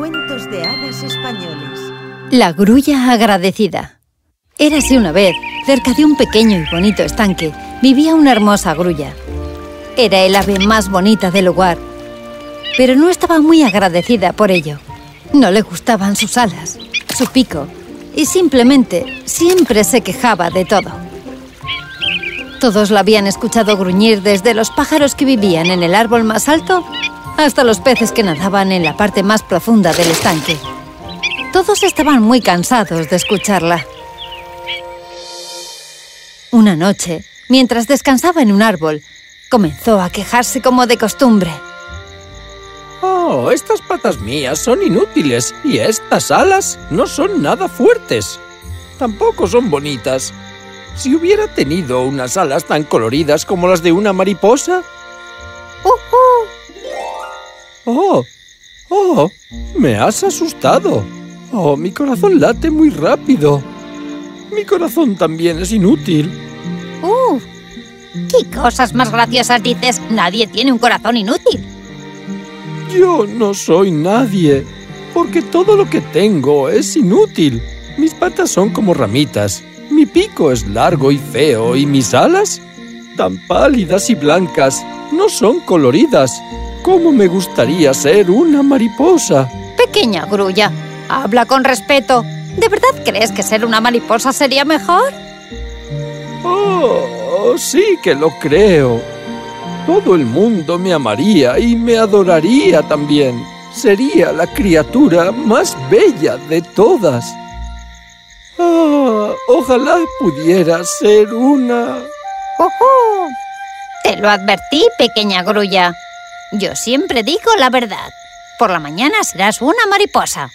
Cuentos de hadas españoles. La grulla agradecida. Érase una vez, cerca de un pequeño y bonito estanque, vivía una hermosa grulla. Era el ave más bonita del lugar, pero no estaba muy agradecida por ello. No le gustaban sus alas, su pico, y simplemente siempre se quejaba de todo. Todos la habían escuchado gruñir desde los pájaros que vivían en el árbol más alto hasta los peces que nadaban en la parte más profunda del estanque. Todos estaban muy cansados de escucharla. Una noche, mientras descansaba en un árbol, comenzó a quejarse como de costumbre. Oh, estas patas mías son inútiles y estas alas no son nada fuertes. Tampoco son bonitas. Si hubiera tenido unas alas tan coloridas como las de una mariposa... ¡Oh! ¡Oh! ¡Me has asustado! ¡Oh, mi corazón late muy rápido! Mi corazón también es inútil. ¡Uh! ¿Qué cosas más graciosas dices? Nadie tiene un corazón inútil. Yo no soy nadie, porque todo lo que tengo es inútil. Mis patas son como ramitas, mi pico es largo y feo y mis alas, tan pálidas y blancas, no son coloridas. ¿Cómo me gustaría ser una mariposa? Pequeña grulla, habla con respeto. ¿De verdad crees que ser una mariposa sería mejor? Oh, sí que lo creo. Todo el mundo me amaría y me adoraría también. Sería la criatura más bella de todas. Ah, ojalá pudiera ser una... ¡Ujú! Te lo advertí, pequeña grulla. Yo siempre digo la verdad. Por la mañana serás una mariposa.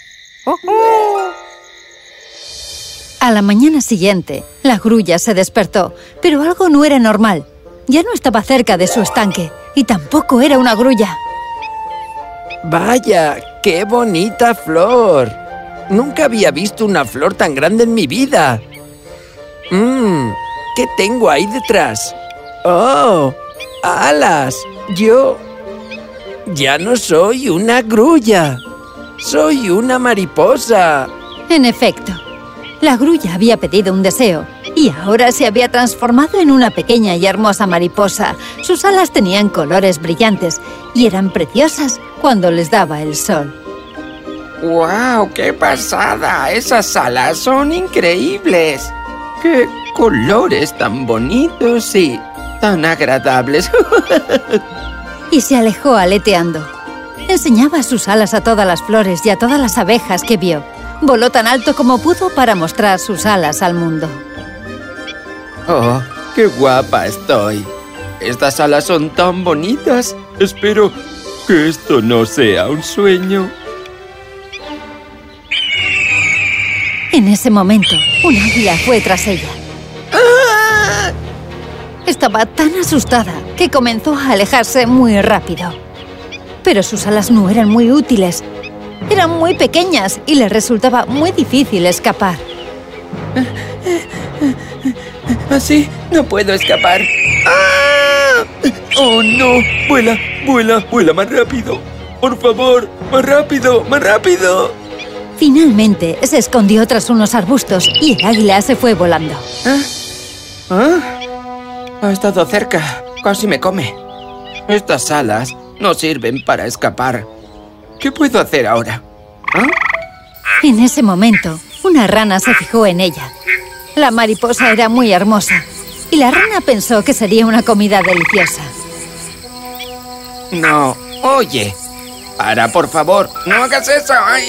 A la mañana siguiente, la grulla se despertó, pero algo no era normal. Ya no estaba cerca de su estanque y tampoco era una grulla. ¡Vaya! ¡Qué bonita flor! Nunca había visto una flor tan grande en mi vida. Mmm, ¿qué tengo ahí detrás? ¡Oh! ¡Alas! Yo... Ya no soy una grulla. Soy una mariposa. En efecto, la grulla había pedido un deseo y ahora se había transformado en una pequeña y hermosa mariposa. Sus alas tenían colores brillantes y eran preciosas cuando les daba el sol. ¡Wow! ¡Qué pasada! Esas alas son increíbles. ¡Qué colores tan bonitos y tan agradables! y se alejó aleteando. Enseñaba sus alas a todas las flores y a todas las abejas que vio. Voló tan alto como pudo para mostrar sus alas al mundo. ¡Oh, qué guapa estoy! Estas alas son tan bonitas. Espero que esto no sea un sueño. En ese momento, un águila fue tras ella. Estaba tan asustada que comenzó a alejarse muy rápido. Pero sus alas no eran muy útiles. Eran muy pequeñas y le resultaba muy difícil escapar. Así no puedo escapar. ¡Ah! ¡Oh, no! ¡Vuela, vuela, vuela más rápido! ¡Por favor! ¡Más rápido, más rápido! Finalmente se escondió tras unos arbustos y el águila se fue volando. ¿Ah? ¿Ah? Ha estado cerca. Casi me come. Estas alas no sirven para escapar. ¿Qué puedo hacer ahora? ¿Ah? En ese momento, una rana se fijó en ella. La mariposa era muy hermosa y la rana pensó que sería una comida deliciosa. No, oye. Para, por favor. No hagas eso. ¡Ay!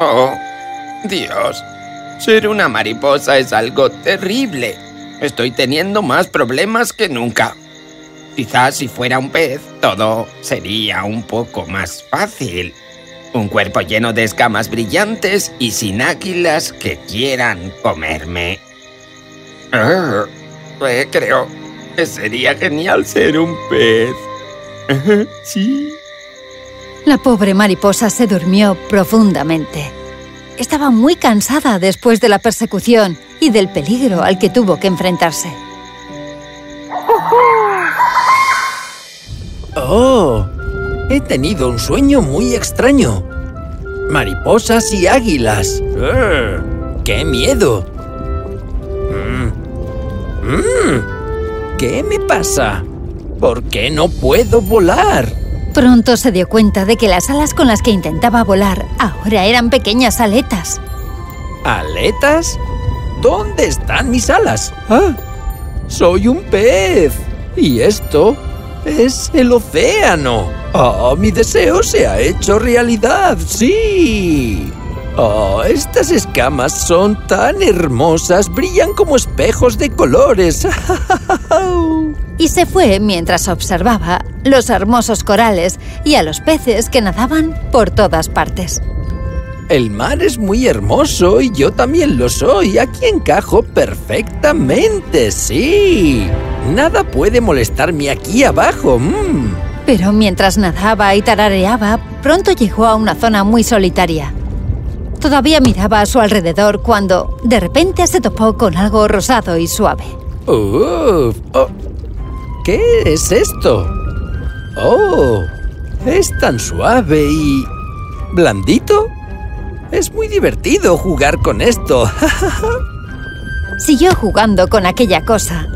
Oh, Dios. Ser una mariposa es algo terrible. Estoy teniendo más problemas que nunca. Quizás si fuera un pez, todo sería un poco más fácil. Un cuerpo lleno de escamas brillantes y sin águilas que quieran comerme. Ah, eh, creo que sería genial ser un pez. sí. La pobre mariposa se durmió profundamente. Estaba muy cansada después de la persecución y del peligro al que tuvo que enfrentarse. He tenido un sueño muy extraño. Mariposas y águilas. ¡Eh! ¡Qué miedo! Mm. Mm. ¿Qué me pasa? ¿Por qué no puedo volar? Pronto se dio cuenta de que las alas con las que intentaba volar ahora eran pequeñas aletas. ¿Aletas? ¿Dónde están mis alas? ¡Ah! ¡Soy un pez! Y esto es el océano. ¡Oh, mi deseo se ha hecho realidad! ¡Sí! ¡Oh, estas escamas son tan hermosas! ¡Brillan como espejos de colores! y se fue mientras observaba los hermosos corales y a los peces que nadaban por todas partes. El mar es muy hermoso y yo también lo soy. Aquí encajo perfectamente, sí. Nada puede molestarme aquí abajo. Mm. Pero mientras nadaba y tarareaba, pronto llegó a una zona muy solitaria. Todavía miraba a su alrededor cuando, de repente, se topó con algo rosado y suave. oh. ¿Qué es esto? ¡Oh! Es tan suave y... ¿Blandito? Es muy divertido jugar con esto. Siguió jugando con aquella cosa,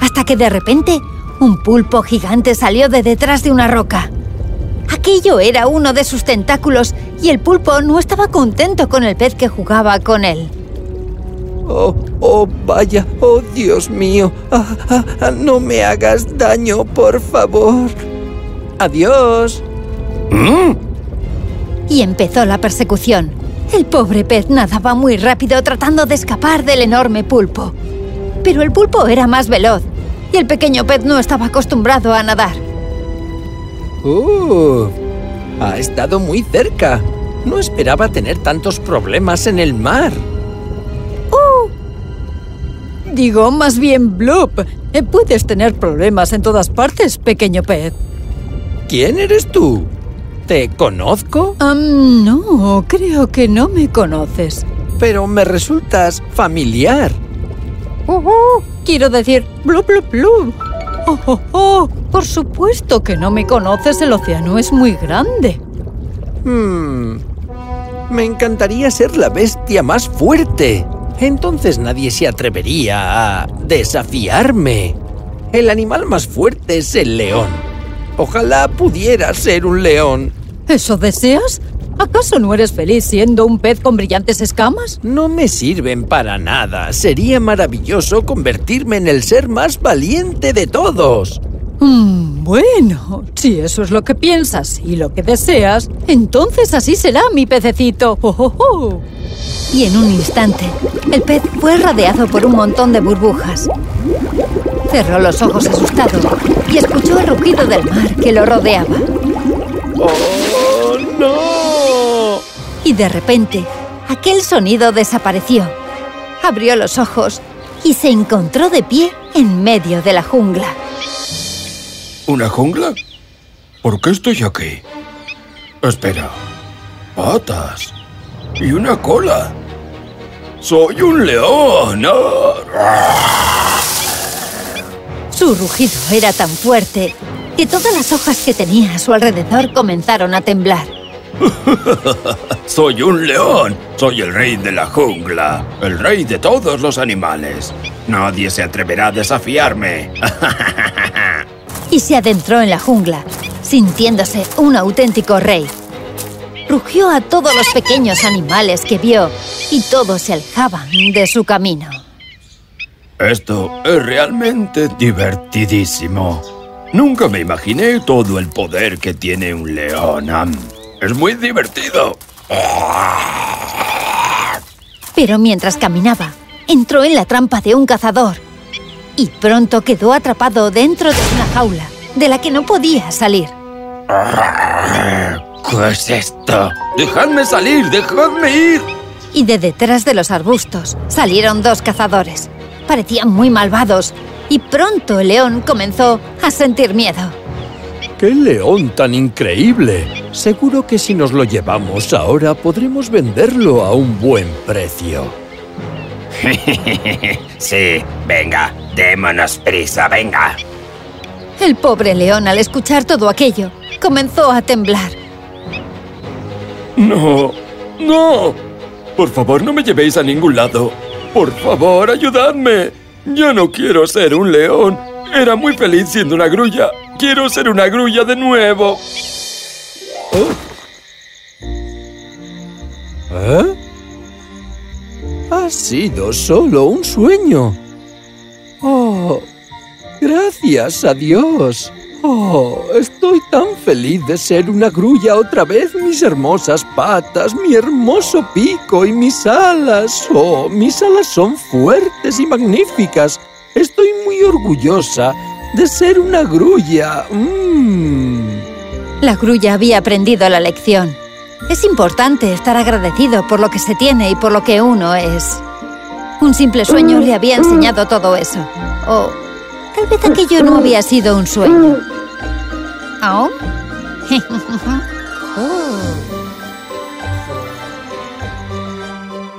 hasta que de repente un pulpo gigante salió de detrás de una roca. Aquello era uno de sus tentáculos y el pulpo no estaba contento con el pez que jugaba con él. Oh, oh, vaya, oh Dios mío, ah, ah, ah, no me hagas daño, por favor. Adiós. ¿Mm? Y empezó la persecución. El pobre pez nadaba muy rápido tratando de escapar del enorme pulpo. Pero el pulpo era más veloz y el pequeño pez no estaba acostumbrado a nadar. ¡Uh! Ha estado muy cerca. No esperaba tener tantos problemas en el mar. ¡Uh! Digo, más bien, Bloop. Eh, puedes tener problemas en todas partes, pequeño pez. ¿Quién eres tú? ¿Te conozco? no, creo que no me conoces. Pero me resultas familiar. Uh, uh, quiero decir, blu, blu, blu. Oh, oh, oh, por supuesto que no me conoces, el océano es muy grande. Hmm. Me encantaría ser la bestia más fuerte. Entonces nadie se atrevería a desafiarme. El animal más fuerte es el león. Ojalá pudiera ser un león. ¿Eso deseas? ¿Acaso no eres feliz siendo un pez con brillantes escamas? No me sirven para nada. Sería maravilloso convertirme en el ser más valiente de todos. Mm, bueno, si eso es lo que piensas y lo que deseas, entonces así será, mi pececito. Oh, oh, oh. Y en un instante, el pez fue rodeado por un montón de burbujas. Cerró los ojos asustado y escuchó el rugido del mar que lo rodeaba. ¡Oh, no! Y de repente, aquel sonido desapareció. Abrió los ojos y se encontró de pie en medio de la jungla. ¿Una jungla? ¿Por qué estoy aquí? Espera. Patas. Y una cola. ¡Soy un león! Su rugido era tan fuerte que todas las hojas que tenía a su alrededor comenzaron a temblar. ¡Soy un león! ¡Soy el rey de la jungla! ¡El rey de todos los animales! Nadie se atreverá a desafiarme. y se adentró en la jungla, sintiéndose un auténtico rey. Rugió a todos los pequeños animales que vio y todos se alejaban de su camino. Esto es realmente divertidísimo. Nunca me imaginé todo el poder que tiene un león. Es muy divertido. Pero mientras caminaba, entró en la trampa de un cazador y pronto quedó atrapado dentro de una jaula de la que no podía salir. ¿Qué es esto? ¡Dejadme salir! ¡Dejadme ir! Y de detrás de los arbustos salieron dos cazadores. Parecían muy malvados y pronto el león comenzó a sentir miedo. ¡Qué león tan increíble! Seguro que si nos lo llevamos ahora podremos venderlo a un buen precio. sí, venga, démonos prisa, venga. El pobre león, al escuchar todo aquello, comenzó a temblar. No, no. Por favor, no me llevéis a ningún lado. Por favor, ayudadme. Yo no quiero ser un león. Era muy feliz siendo una grulla. Quiero ser una grulla de nuevo. ¿Eh? Ha sido solo un sueño. Oh, gracias a Dios. Oh, estoy tan feliz de ser una grulla otra vez. Mis hermosas patas, mi hermoso pico y mis alas. Oh, mis alas son fuertes y magníficas. Estoy muy orgullosa de ser una grulla. Mm. La grulla había aprendido la lección. Es importante estar agradecido por lo que se tiene y por lo que uno es. Un simple sueño le había enseñado todo eso. O tal vez aquello no había sido un sueño. ¿Oh? Oh.